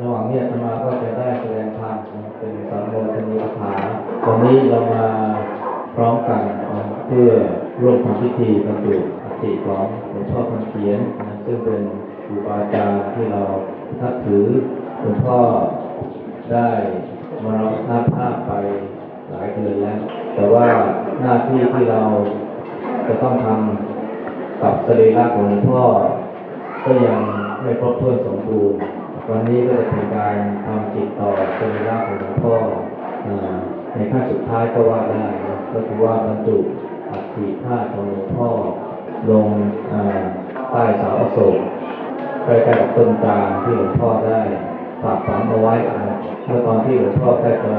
ระหว่างนี้อาตมาก็จะได้แสดงธรรมเป็นสัมโมทนีคาถาวันนี้เรามาพร้อมกันเพื่อร่วมทำพิธีบรรจุอัฐิของหลวงพ่อคำเขียนซึ่งเป็นครูบาอาจารย์ที่เรานับถือหลวงพ่อได้มรณภาพไปหลายเดือนแล้ว แต่ว่าหน้าที่ที่เราจะต้องทำกับสรีระของหลวงพ่อ ก็ยังไม่ครบถ้วนสมบูรณ์ วันนี้ก็จะเป็นการทำจิตต่อสรีระของหลวงพ่อในขั้นสุดท้ายก็ว่าได้ก็คือว่าบรรจุอัฐิธาตุของหลวงพ่อลงอใต้เสาอโศกใกล้ๆกับต้นตาลที่หลวงพ่อได้ฝากฝังเอาไว้นเมื่อตอนที่หลวงพ่อใกล้จะ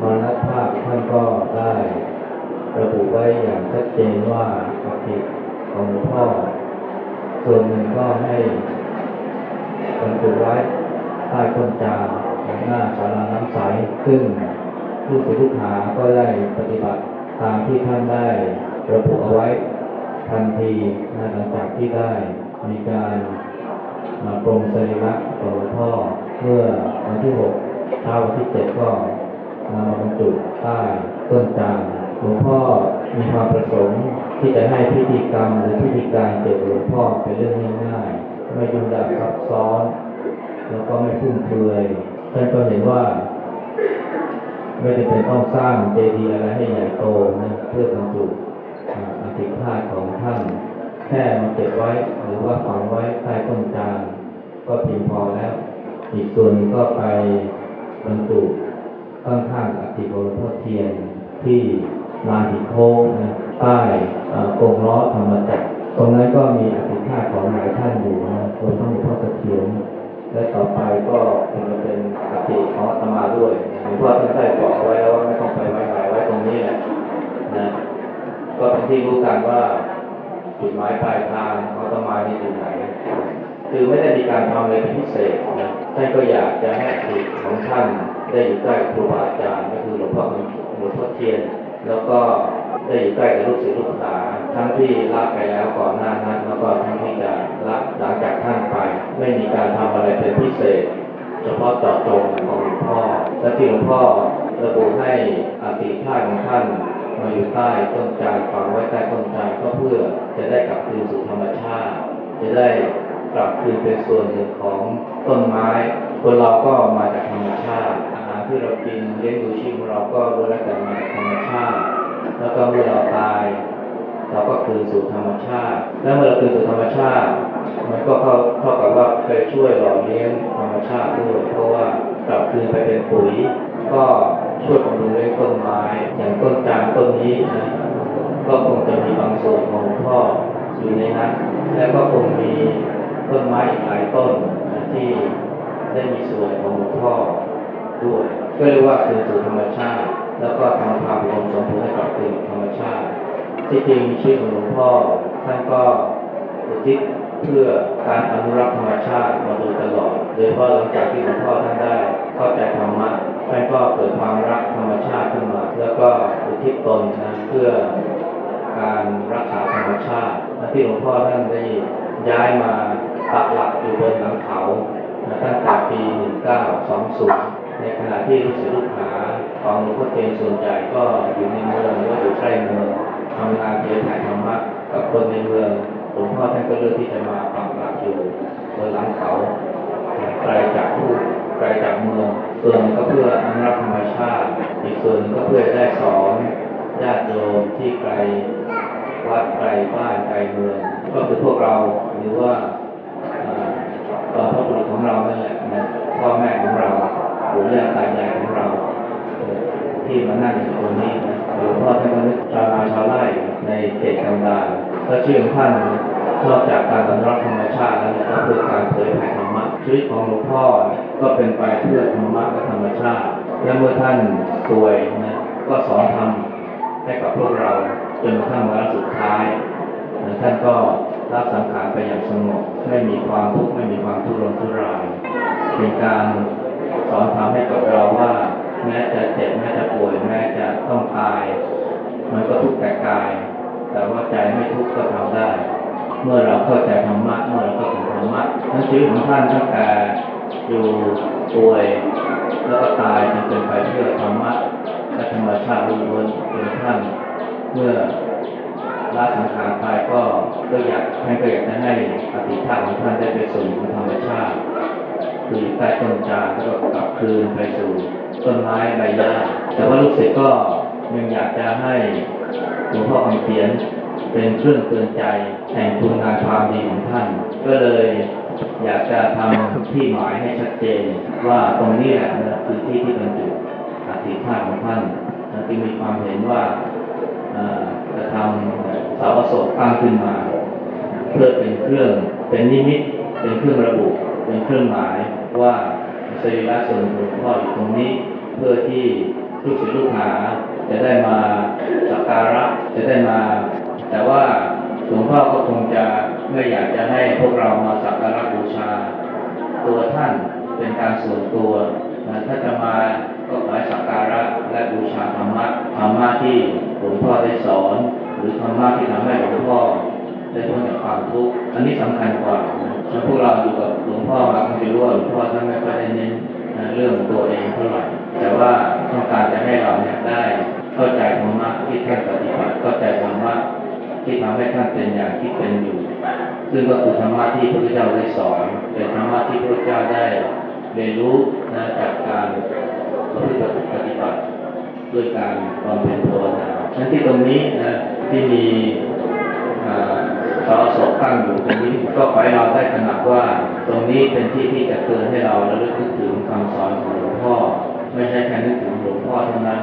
มรณภาพท่านก็ได้ระบุไว้อย่างชัดเจนว่าอัฐิของหลวงพ่อส่วนหนึ่งก็ให้ บรรจุไว้ใต้ต้นจามหน้าศาลาน้ำใสซึ่งผู้ศิษย์ลูกหาก็ได้ปฏิบัติตามที่ท่านได้ระบุเอาไว้ทันทีนะหลังจากที่ได้มีการมาปรงสรีระขอหลวงพ่อเมื่อวันที่หกเช้าวันที่เจ็ดก็นำมาบรรจุใต้ต้นจามหลวงพ่อมีความประสงค์ที่จะให้พิธีกรรมหรือพิธีการเกี่ยวกับหลวงพ่อเป็นเรื่องง่าย ไม่ยุ่งยากซับซ้อน แล้วก็ไม่ฟุ่มเฟือยท่านก็เห็นว่า ไม่จำเป็นต้องสร้างเจดีย์อะไรให้ใหญ่โตนะเพื่อบรรจุอ่าอธิธาตุของท่าน แค่มาเก็บไว้หรือว่าฝังไว้ใต้ต้นจานก็เพียงพอแล้ว อีกส่วนก็ไปบรรจุข้างๆอธิบรพเทียนที่ลานหิโค้งนะใต้กรงล้อธรรมจักร ตรงนั้นก็มีอธิธาตของหลายท่านอยู่นะรวมทั้งหลวงพ่อเสถียรและต่อไปก็คงจะเป็นอธิของอาตมาด้วยหลวงพ่อท่านได้บอกเอาไว้แล้วว่าไม่ต้องไปไว้ไหนไว้ตรงนี้แหละนะก็เป็นที่รู้กันว่าจุดหมายปลายทางของอาตมานี่อยู่ไหนคือไม่ได้มีการทำอะไรเป็นพิเศษนะท่านก็อยากจะให้อธิของท่านได้อยู่ใกล้ครูบาอาจารย์ก็คือหลวงพ่อหลวงพ่อเทียน แล้วก็ได้อยู่ใกล้กับลูกศิษย์ลูกหา ทั้งที่ละไปแล้วก่อนหน้านั้นแล้วก็ทั้งที่จะละหลังจากท่านไป ไม่มีการทำอะไรเป็นพิเศษ เฉพาะเจาะจงของหลวงพ่อและที่หลวงพ่อระบุให้อติท่าตุของท่านมาอยู่ใต้ต้นจานฝังไว้ใต้ต้นจานก็เพื่อจะได้กลับคืนสู่ธรรมชาติ จะได้กลับคืนเป็นส่วนหนึ่งของต้นไม้คนเราก็มาจากธรรมชาติ อาหารที่เรากินเลี้ยงดูชีพของเราก็ล้วนแล้วแต่มาจากธรรมชาติ แล้วก็เมื่อเราตาย เราก็คืนสู่ธรรมชาติ และเมื่อเราคืนสู่ธรรมชาติ มันก็เข้าเท่ากับว่าเคยช่วยหล่อเลี้ยงธรรมชาติด้วย เพราะว่ากลับคืนไปเป็นปุ๋ย ก็ช่วยบำรุงเลี้ยงต้นไม้ อย่างต้นจามต้นนี้นะก็คงจะมีบางส่วนของพ่ออยู่ในนั้น และก็คงมีต้นไม้อีกหลายต้นนะที่ได้มีส่วนของหลวงพ่อด้วย ก็เรียกว่าคืนสู่ธรรมชาติ แล้วก็ทำความรวมสมบูรณ์ให้กับคืนธรรมชาติ ที่จริงชีวิตของหลวงพ่อท่านก็อุทิศเพื่อการอนุรักษ์ธรรมชาติมาโดยตลอด โดยเฉพาะหลังจากที่หลวงพ่อท่านได้เข้าใจธรรมะท่านก็เกิดความรักธรรมชาติขึ้นมา แล้วก็อุทิศตนนะเพื่อการรักษาธรรมชาติและที่หลวงพ่อท่านได้ย้ายมาปักหลักอยู่บนหลังเขาตั้งแต่ปี 1920 ในขณะที่ลูกศิษย์ลูกหาของหลวงพ่อเทียนส่วนใหญ่ก็อยู่ในเมืองหรือว่าอยู่ใกล้เมือง ทำงานเผยแผ่ธรรมะกับคนในเมืองหลวงพ่อท่านก็เลือกที่จะมาปักหลักอยู่บนหลังเขาไกลจากผู้ไกลจากเมืองส่วนก็เพื่ออนุรักษ์ธรรมชาติ อีกส่วนก็เพื่อได้สอนญาติโยมที่ไกลวัดไกลบ้านไกลเมือง ก็คือพวกเราหรือว่าอ่าบรรพบุรุษของเรานั่นแหละนะพ่อแม่ของเราปู่ย่าตายายของเรา ที่มานั่งอยู่ตรงนี้หลวงพ่อท่านก็นึกชาวนาชาวไร่ เขตกันดารและชื่อของท่านนอกจากการอนุรักษ์ธรรมชาติแล้วก็คือการเผยแผ่ธรรมะชีวิตของหลวงพ่อก็เป็นไปเพื่อธรรมะและธรรมชาติ และเมื่อท่านป่วยนะก็สอนธรรมให้กับพวกเราจนกระทั่งวาระสุดท้ายท่านก็รับสังขารไปอย่างสงบไม่มีความทุกข์ไม่มีความทุรนทุราย เป็นการสอนทำให้กับเราว่า แม้จะเจ็บแม้จะป่วยแม้จะต้องตาย มันก็ทุกข์แต่กาย แต่ว่าใจไม่ทุกข์ก็ทำได้ เมื่อเราเข้าใจธรรมะเมื่อเราเข้าถึงธรรมะนั้นชีวิตของท่านตั้งแต่อยู่ป่วยแล้วก็ตายจึงเป็นไปเพื่อธรรมะและธรรมชาติล้วนๆจนท่านเมื่อละสังขารไปก็ก็อยากท่านก็อยากจะให้อธิธาตุของท่านได้ไปสู่ธรรมชาติคือใต้ต้นจาแล้วก็กลับคืนไปสู่ต้นไม้ใบหญ้าแต่ว่าลูกศิษย์ก็ยังอยากจะให้ หลวงพ่อคำเขียนเป็นเครื่องเตือนใจแห่งคุณงามความดีของท่าน ก็เลยอยากจะทำที่หมายให้ชัดเจน ว่าตรงนี้แหละคือที่ที่บรรจุอธิธาตุของท่านจึงมีความเห็นว่าจะทำเสาอโศกตั้งขึ้นมา เพื่อเป็นเครื่องเป็นนิมิตเป็นเครื่องระบุ เป็นเครื่องหมายว่าสรีระส่วนหลวงพ่ออยู่ตรงนี้เพื่อที่ลูกศิษย์ลูกหา จะได้มาสักการะจะได้มา แต่ว่าหลวงพ่อก็คงจะไม่อยากจะให้พวกเรามาสักการะบูชา ตัวท่านเป็นการส่วนตัวนะถ้าจะมาก็ขอสักการะและบูชาธรรมะธรรมะที่หลวงพ่อได้สอน หรือธรรมะที่ทำให้หลวงพ่อได้พ้นจากความทุกข์อันนี้สำคัญกว่าแล้วพวกเราอยู่กับหลวงพ่อมาคงจะรู้ว่าหลวงพ่อท่านไม่ค่อยได้เน้นเรื่องตัวเองเท่าไหร่แต่ว่าต้องการจะให้เราเนี่ยได้ เข้าใจธรรมะที่ท่านปฏิบัติเข้าใจธรรมะที่ทำให้ท่านเป็นอย่างที่เป็นอยู่ ซึ่งก็คือธรรมะที่พระพุทธเจ้าได้สอนเป็นธรรมะที่พระพุทธเจ้าได้เรียนรู้นะจากการประพฤติปฏิบัติด้วยการบำเพ็ญภาวนาทั้นที่ตรงนี้นะที่มีอ่าสอสตั้งอยู่ตรงนี้ก็ขอให้เราได้ตระหนักว่า ตรงนี้เป็นที่ที่จะเตือนให้เราระลึกถึงคำสอนของหลวงพ่อ ไม่ใช่แค่นึกถึงหลวงพ่อเท่านั้น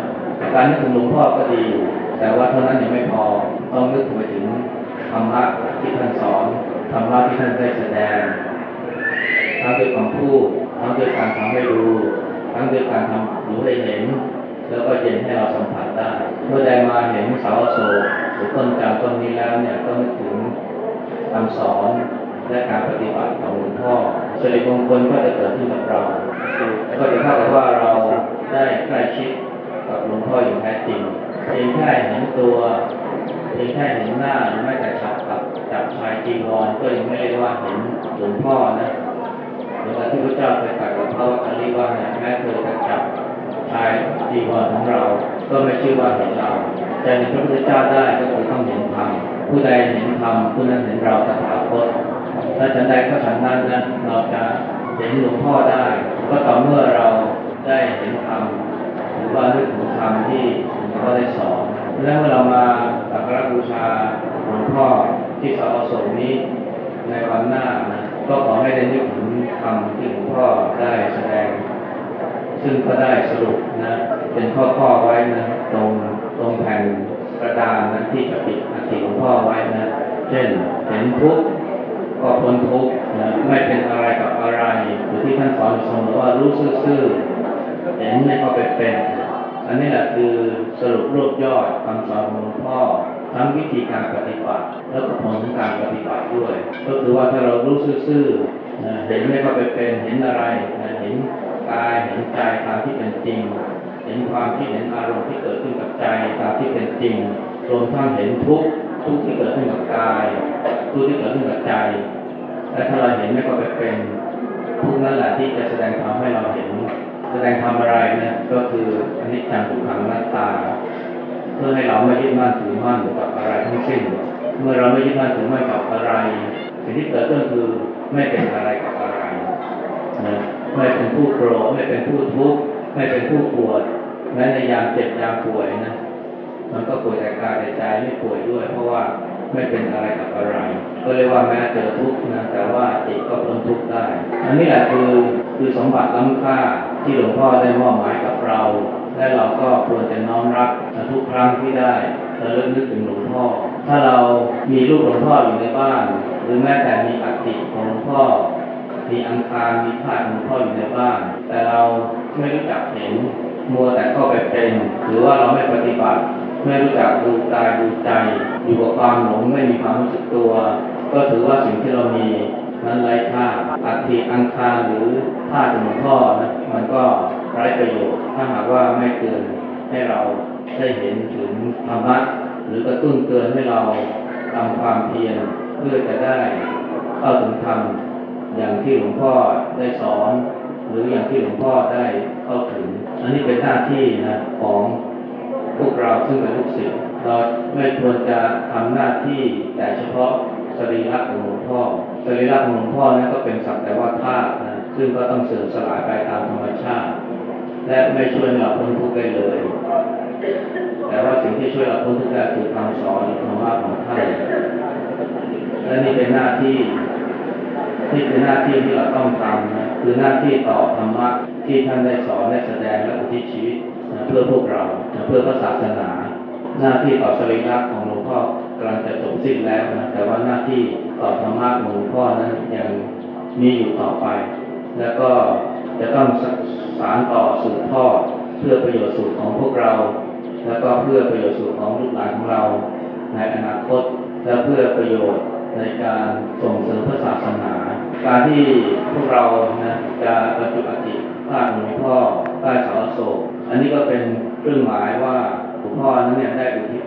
การนึกถึงหลวงพ่อก็ดีอยู่ แต่ว่าเท่านั้นยังไม่พอ ต้องนึกไปถึงธรรมะที่ท่านสอนธรรมะที่ท่านได้แสดง ทั้งด้วยคำพูดทั้งด้วยการทำให้ดูทั้งด้วยการทำรู้ให้เห็น แล้วก็เย็นให้เราสัมผัสได้ เมื่อใดมาเห็นเสาอโศกหรือต้นจามต้นนี้แล้วเนี่ยก็นึกถึงคำสอนและการปฏิบัติของหลวงพ่อสิริมงคลก็จะเกิดขึ้นกับเรา ก็จะเท่ากับว่าเราได้ใกล้ชิด กับหลวงพ่ออย่างแท้จริงเพียงแค่เห็นตัวเพียงแค่เห็นหน้าหรือแม้แต่จับกับจับชายจีวรก็ยังไม่เรียกว่าเห็นหลวงพ่อนะหมือนกับที่พระเจ้าเคยตรัสกับพระวัคลีว่าเนี่ยแม้เธอจะจับชายจีวรของเรา ก็ไม่ชื่อว่าเห็นเราแต่เห็นพระพุทธเจ้าได้ก็คือต้องเห็นธรรมผู้ใดเห็นธรรมผู้นั้นเห็นเราตถาคตถ้าฉันใดก็ฉันนั้นนะเราจะเห็นหลวงพ่อได้ ก็ต่อเมื่อเราได้เห็นธรรมหรือว่านึก ธรรมที่หลวงพ่อได้สอนแล้วเมื่อเรามาสักการะบูชาหลวงพ่อที่สาอโศกนี้ในวันหน้านะก็ขอให้ได้นึกถึงคำที่หลวงพ่อได้แสดง ซึ่งก็ได้สรุปนะ เป็นข้อๆไว้นะ ตรงตรงแผ่นกระดานนะที่จะปิดอัฐิหลวงพ่อไว้นะ เช่นเห็นทุกข์ก็พ้นทุกข์นะไม่เป็นอะไรกับอะไรหรือที่ท่านสอนเสมอว่ารู้ซื่อๆเห็นไม่ก็เป็นเป็น อันนี้แหละคือสรุปรวบยอดคำสอนของหลวงพ่อทั้งวิธีการปฏิบัติ แล้วก็ผลของการปฏิบัติด้วย ก็คือว่าถ้าเรารู้ซื่อๆเห็นไม่ก็ไปเป็นเห็นอะไรเห็นกายเห็นใจตามที่เป็นจริง เห็นความคิดเห็นอารมณ์ที่เกิดขึ้นกับใจตามที่เป็นจริงรวมทั้งเห็นทุกทุกที่เกิดขึ้นกับกายทุกที่เกิดขึ้นกับใจและถ้าเราเห็นไม่ก็ไปเป็นทุกนั่นแหละที่จะแสดงธรรมให้เราเห็น แสดงธรรมอะไรเนี่ยก็คืออนิจจังทุกขังอนัตตา เพื่อให้เราไม่ยึดมั่นถือมั่นกับอะไรทั้งสิ้น เมื่อเราไม่ยึดมั่นถือมั่นกับอะไรสิ่งที่เกิดขึ้นคือไม่เป็นอะไรกับอะไรนะไม่เป็นผู้โกรธไม่เป็นผู้ทุกข์ไม่เป็นผู้ปวดแม้ในยามเจ็บยามป่วยนะมันก็ป่วยแต่กายแต่ใจไม่ป่วยด้วย เพราะว่าไม่เป็นอะไรกับอะไร ก็เรียกว่าแม้เจอทุกข์นะแต่ว่าจิตก็พ้นทุกข์ได้ อันนี้แหละคือคือสมบัติล้ำค่า ที่หลวงพ่อได้มอบหมายกับเรา และเราก็ควรจะน้อมรับทุกครั้งที่ได้ระลึกนึกถึงหลวงพ่อ ถ้าเรามีรูปหลวงพ่ออยู่ในบ้าน หรือแม้แต่มีอัฐิของหลวงพ่อ มีอังคารมีธาตุของหลวงพ่ออยู่ในบ้าน แต่เราไม่รู้จักเห็นมัวแต่เข้าไปเป็น หรือว่าเราไม่ปฏิบัติ ไม่รู้จักดูกายดูใจ อยู่กับความหลงไม่มีความรู้สึกตัว ก็ถือว่าสิ่งที่เรามี นั้นไร้ค่าอัฐิอังคารหรือธาตุหลวงพ่อนะมันก็ไร้ประโยชน์ ถ้าหากว่าไม่เตือนให้เราได้เห็นถึงธรรมะหรือกระตุ้นเตือนให้เราทำความเพียรเพื่อจะได้เข้าถึงธรรมอย่างที่หลวงพ่อได้สอน หรืออย่างที่หลวงพ่อได้เข้าถึง อันนี้เป็นหน้าที่นะของพวกเราซึ่งเป็นลูกศิษย์เราไม่ควรจะทำหน้าที่แต่เฉพาะสรีระของหลวงพ่อ สรีระของหลวงพ่อนั้นก็เป็นสักแต่ว่าธาตุนะซึ่งก็ต้องเสื่อมสลายไปตามธรรมชาติ และไม่ช่วยเราพ้นทุกข์ได้เลย แต่ว่าสิ่งที่ช่วยเราพ้นทุกข์ได้คือคำสอนธรรมะของท่านและนี่เป็นหน้าที่นี่คือหน้าที่ที่เราต้องทำนะคือหน้าที่ต่อธรรมะที่ท่านได้สอนได้แสดงและอุทิศชีวิตนะเพื่อพวกเรานะเพื่อพระศาสนา หน้าที่ต่อสรีระของหลวงพ่อกำลังจะจบสิ้นแล้วนะแต่ว่าหน้าที่ ต่อธรรมะของหลวงพ่อนั้นยังมีอยู่ต่อไป แล้วก็จะต้องสสารต่อสืบทอดเพื่อประโยชน์สุขของพวกเรา แล้วก็เพื่อประโยชน์สุขของลูกหลานของเรา ในอนาคตและเพื่อประโยชน์ในการส่งเสริมพระศาสนา การที่พวกเรานะจะบรรจุอัฐิพระหลวงพ่อใต้เสาโศกอันนี้ก็เป็นเครื่องหมายว่าหลวงพ่อนั้นเนี่ยได้อุทิศ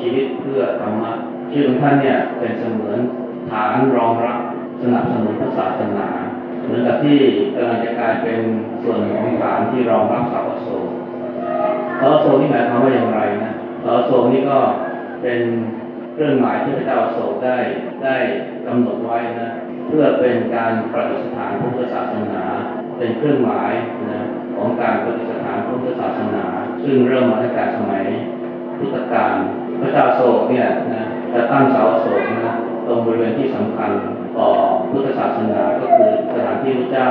ชีวิตเพื่อธรรมะชีวิตของท่านเนี่ยเป็นเสมือน ฐานรองรับสนับสนุนพระศาสนาเหมือนกับที่กำลังจะกลายเป็นส่วนของฐานที่รองรับเสาอโศกเสาอโศกนี่หมายความว่าอย่างไรนะเสาอโศกนี่ก็เป็นเครื่องหมายที่พระเจ้าโศกได้ได้กำหนดไว้นะเพื่อเป็นการประดิษฐานพุทธศาสนา เป็นเครื่องหมายนะของการประดิษฐานพุทธศาสนา ซึ่งเริ่มมาตั้งแต่สมัยพุทธกาลพระเจ้าโศกเนี่ยนะจะตั้งเสาโศกนะ รงบริเวณที่สำคัญต่อพุทธศาสนาก็คือสถานที่พระเจ้า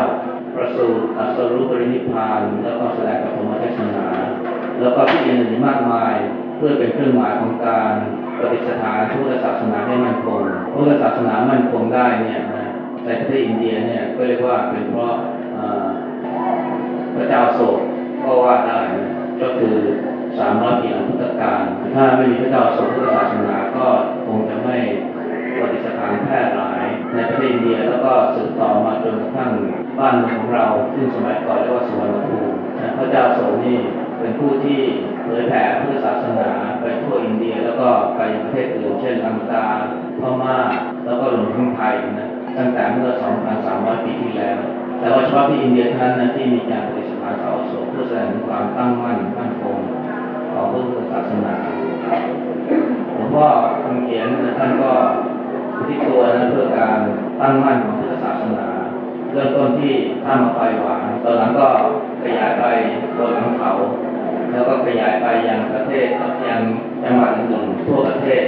ประสูติตรัสรู้ปรินิพาน แล้วก็แสดงปฐมเทศนา แล้วก็ที่อื่นๆมากมายเพื่อเป็นเครื่องหมายของการปฏิสถานพุทธศาสนาให้มั่นคงพุทธศาสนามั่นคงได้เนี่ยในประเทศอินเดียเนี่ยก็เรียกว่าเป็นเพราะพระเจ้าโศกก็ว่าได้ก็คือสามร้อยปีหลังพุทธกาลถ้าไม่มีพระเจ้าโศกพุทธศาสนาก็คงจะไม่ ปฏิสถานแพร่หลาย ในประเทศอินเดียแล้วก็สืบต่อมาจนกระทั่งบ้านเมืองของเราซึ่งสมัยก่อนเรียกว่าสุวรรณภูมิพระเจ้าโศกนี่เป็นผู้ที่เผยแผ่พุทธศาสนาไปทั่วอินเดียแล้วก็ไปยังประเทศอื่นเช่นลังกาพม่าแล้วก็รวมทั้งไทยนะตั้งแต่เมื่อ 2,300 ปีที่แล้ว แต่ว่าเฉพาะที่อินเดียเท่านั้นนะที่มีการปฏิสถานเสาโศกเพื่อแสดงความตั้งมั่นมั่นคงของพุทธศาสนาหลวงพ่อคำเขียนท่านก็ ที่ตัวนะเพื่อการตั้งมั่นของพุทธศาสนา เริ่มต้นที่ท่ามาไฟหวานตอนหลังก็ขยายไปบนหลังเขา แล้วก็ขยายไปยังประเทศยังจังหวัดอื่นๆทั่วประเทศ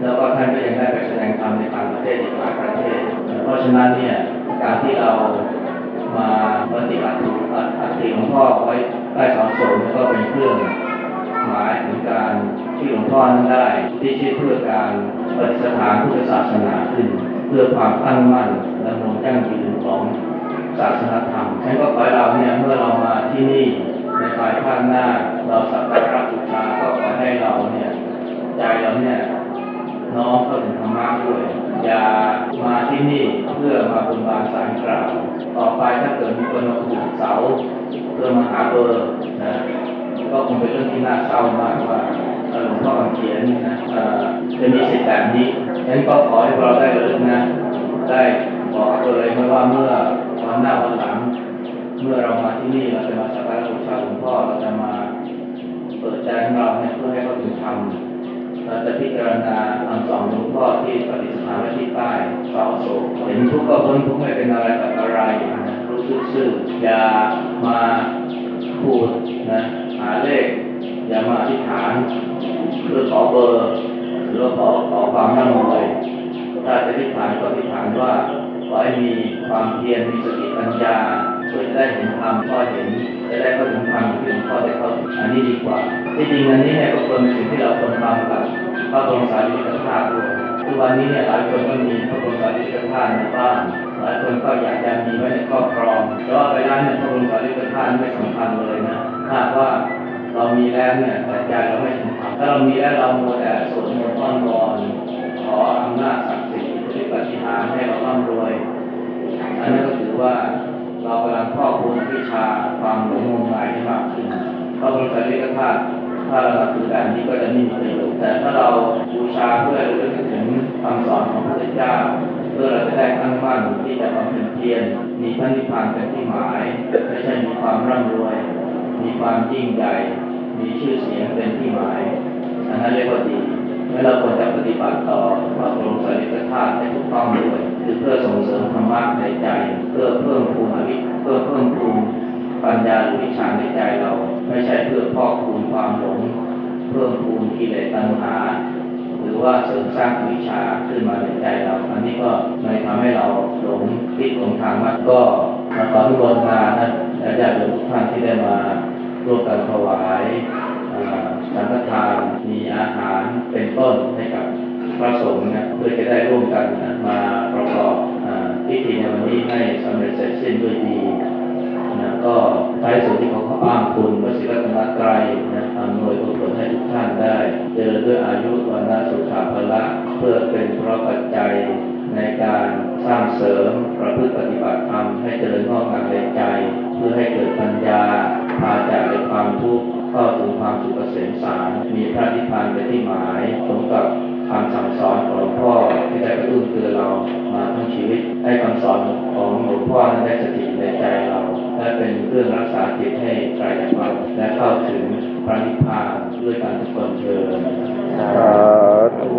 แล้วก็ท่านก็ยังได้ไปแสดงธรรมในต่างประเทศอีกหลายประเทศ เพราะฉะนั้นเนี่ยการที่เรามาปฏิบัติอัฐิหลวงพ่อไว้ใต้สาโสมก็เป็นเครื่อง หมายถึงการที่หลวงพ่อนั้นได้ที่ชื่อเพื่อการปฏิสถานพุทธศาสนาขึ้น เพื่อความตั้งมั่นและมงยั่งยืนของศาสนาธรรมฉันก็ขอให้เราเนี่ยเมื่อเรามาที่นี่ในภายภาคหน้า เราสักการะบูชาก็ขอให้เราเนี่ยใจเราเนี่ยน้อมเข้าถึงธรรมะด้วยอย่ามาที่นี่เพื่อมาบุญบานสารกล่าวต่อไปถ้าเกิดมีคนมาขุดเสาเพื่อมาหาเบอร์นะ ก็คงเป็นเรื่องที่น่าเศร้ามากว่าหลวงพ่อเขียนนะจะมีสิทธิ์แบบนี้ฉะนั้นก็ขอให้เราได้ระลึกนะ ได้บอกตัวเลยเมื่อว่าเมื่อวันหน้าวันหลัง เมื่อเรามาที่นี่เราจะมาสักการะบูชาหลวงพ่อเราจะมาเปิดใจของเราเนี่ยเพื่อให้เขาถึงธรรมเราจะพิจารณาคำสอนหลวงพ่อที่ปฏิสถานไว้ที่ใต้เสาโศกเห็นทุกข์ก็พ้นทุกข์ไม่เป็นอะไรกับอะไรนะรู้สึกซื่ออย่ามาพูดนะาเลข อย่ามาอธิษฐานเพื่อขอเบอร์หรือขอขอความร่ำรวยถ้าจะทิฏฐานก็ทิฏฐานว่าขอให้มีความเพียรมีสติปัญญาเพื่อจะได้เห็นธรรมก็เห็นจะได้เข้าถึงธรรมที่หลวงพ่อได้เข้าถึงอันนี้ดีกว่า ที่จริงอันนี้เนี่ยก็ควรเป็นสิ่งที่เราควรทำกับพระบรมสารีริกธาตุด้วยทุกวันนี้เนี่ยหลายคนก็มีพระบรมสารีริกธาตุในบ้านหลายคนก็อยากจะมีไว้ในครอบครองแต่ว่าไปแล้วเนี่ยพระบรมสารีริกธาตุไม่สำคัญเลยนะ ถ้าว่าเรามีแล้วเนี่ยแต่ใจเราไม่ถึงธรรมถ้าเรามีแล้วเราโมแต่สวดมนต์อ้อนวอนขออำนาจศักดิ์สิทธิ์อิทธิปฏิหารให้เราร่ำรวยอันนั้นก็ถือว่าเรากำลังครอบคลุมวิชาความหลงงมงายให้มากขึ้นพระบรมสารีริกธาตุถ้าเราถือแบบนี้ก็จะม่มีประโยชน์แต่ถ้าเราบูชาเพื่อเระลึกถึงคำสอนของพระพุทธเจ้า เพื่อเราจะได้ตั้งมั่นที่จะบำเพ็ญเพียรมีพระนิพพานเป็นที่หมายไม่ใช่มีความร่ำรวย มีความยิ่งใหญ่ มีชื่อเสียงเป็นที่หมายอันนั้นเรียกว่าดีและเราควรจะปฏิบัติต่อปรับปรุงสริตธาตุให้ถูกต้องด้วยคือเพื่อส่งเสริมธรรมะในใจ เพื่อเพิ่มพูนอวิเพื่อเพิ่มพูนปัญญาหรือวิชาในใจเรา ไม่ใช่เพื่อพอกพูนความหลง เพิ่มพูนกิเลสตัณหา หรือว่าเสริมสร้างวิชาขึ้นมาในใจเรา อันนี้ก็เลยทำให้เราหลงทิศหลงทางมากก็ ขออนุโมทนานะและญาติโยมทุกท่านที่ได้มาร่วมกันถวายสังฆทานมีอาหารเป็นต้นให้กับพระสงฆ์นะเพื่อจะได้ร่วมกันนะมาประกอบพิธีในวันนี้ให้สำเร็จเสร็จสิ้นด้วยดีนะก็ท้ายสุดที่เขาเขาอ้างคุณพระศิรัตนตรัยนะอำนวยผลให้ทุกท่านได้ เจริญด้วยอายุวันนาสุขาภละเพื่อเป็นเพราะปัจจัยในการ เสริมประพฤติปฏิบัติธรรมให้เจริญงอกงามในใจ เพื่อให้เกิดปัญญาพาจากในความทุกข์เข้าถึงความสุขเกษมสารมีพระนิพพานเป็นที่หมายสมกับคำสั่งสอนของพ่อที่ได้กระตุ้นเตือนเรามาทั้งชีวิตให้คำสอนของหลวงพ่อนั้นได้สถิตในใจเรา และเป็นเครื่องรักษาจิตให้ไกลจากความและเข้าถึงพระนิพพานด้วยการทุกคนเชิญสาธุ